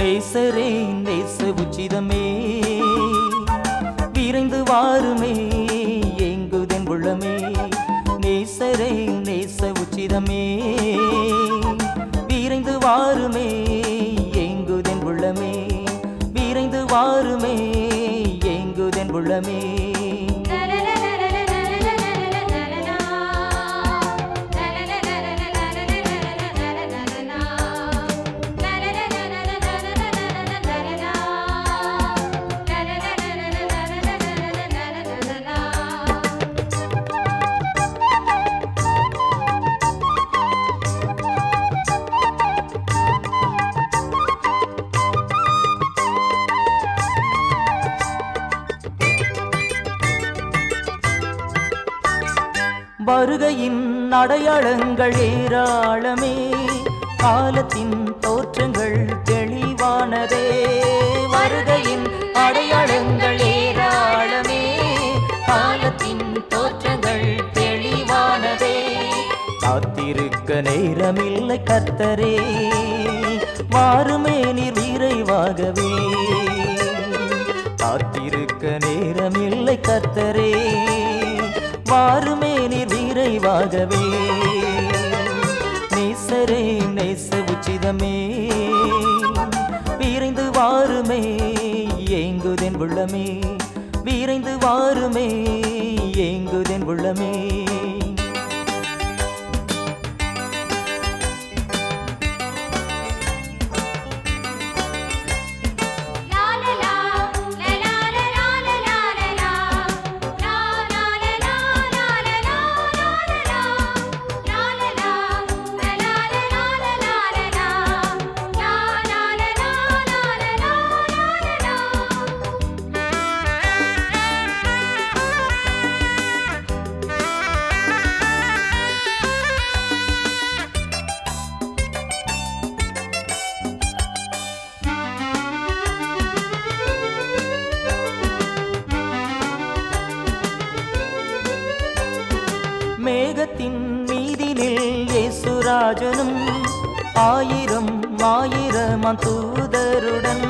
நேசரே நேச உச்சிதமே. விரைந்து வாருமே எங்குதன் உள்ளமே. நேசரே நேச உச்சிதமே. விரைந்து வாருமே எங்குதன் உள்ளமே. விரைந்து வாருமே எங்குதன் உள்ளமே. வருகையின் அடையாளங்கள் ஏராளமே. காலத்தின் தோற்றங்கள் தெளிவானதே. வருகையின் அடையாளங்கள் ஏராளமே. காலத்தின் தோற்றங்கள் தெளிவானதே. காத்திருக்க நேரமில்லை கத்தரே மாறுமே நீர் விரைவாகவே. காத்திருக்க நேரமில்லை கத்தரே மாறுமே நீர் நிறைவாகவே நேசரே நேச உச்சிதமே. விரைந்து வாருமே ஏங்குதென் உள்ளமே. விரைந்து வாருமே ஏங்குதென் உள்ளமே. மேகத்தின் மீதினில் இயேசுராஜனும் ஆயிரம் ஆயிரம் தூதருடன்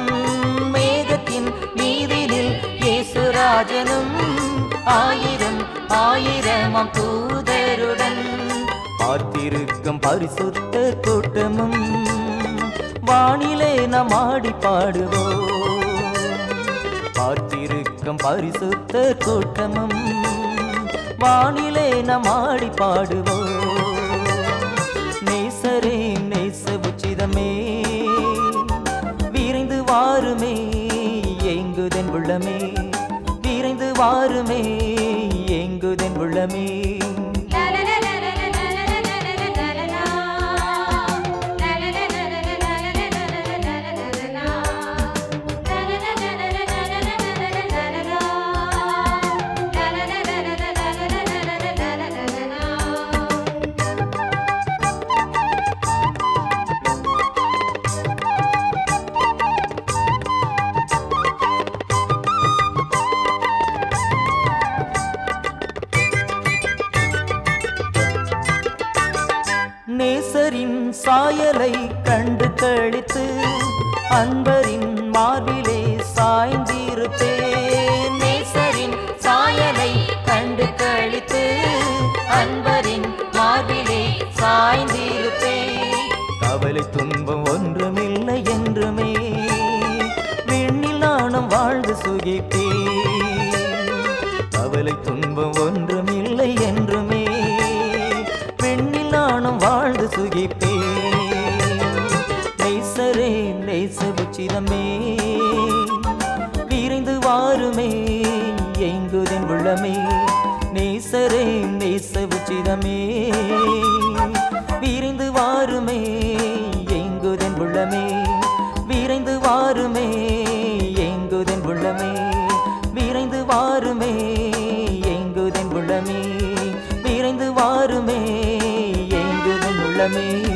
மேகத்தின் மீதினில் இயேசுராஜனும் ஆயிரம் ஆயிரம் தூதருடன் பார்த்திருக்கும் பரிசுத்த கூட்டமும் வானிலே நாம் ஆடி பாடுவோம். பார்த்திருக்கும் பரிசுத்த கூட்டமும் வானிலே நாம் ஆடி பாடுவோம். நேசரே நேச உச்சிதமே. விரைந்து வாருமே எங்குதன் உள்ளமே. விரைந்து வாருமே எங்குதன் உள்ளமே. சாயலை கண்டு கழித்து அன்பரின் மார்பிலே சாய்ந்திருப்பேன். நேசரின் சாயலை கண்டு கழித்து அன்பரின் மார்பிலே சாய்ந்திருப்பேன். கவலை துன்பம் ஒன்றுமில்லை என்றுமே விண்ணில் நானும் வாழ்ந்து சுகிப்பேன். கவலை துன்பம் ஒன்றுமில்லை என்றுமே பெண்ணில் நானும் வாழ்ந்து சுகிப்பேன். நேச விரைந்து வாருமே எங்குதன் உள்ளமே. நேசரே நேச உச்சிதமே விரைந்து வாருமே எங்குதன் உள்ளமே. விரைந்து வாருமே எங்குதன் உள்ளமே. விரைந்து வாருமே எங்குதன் உள்ளமே. விரைந்து வாருமே எங்குதன் உள்ளமே.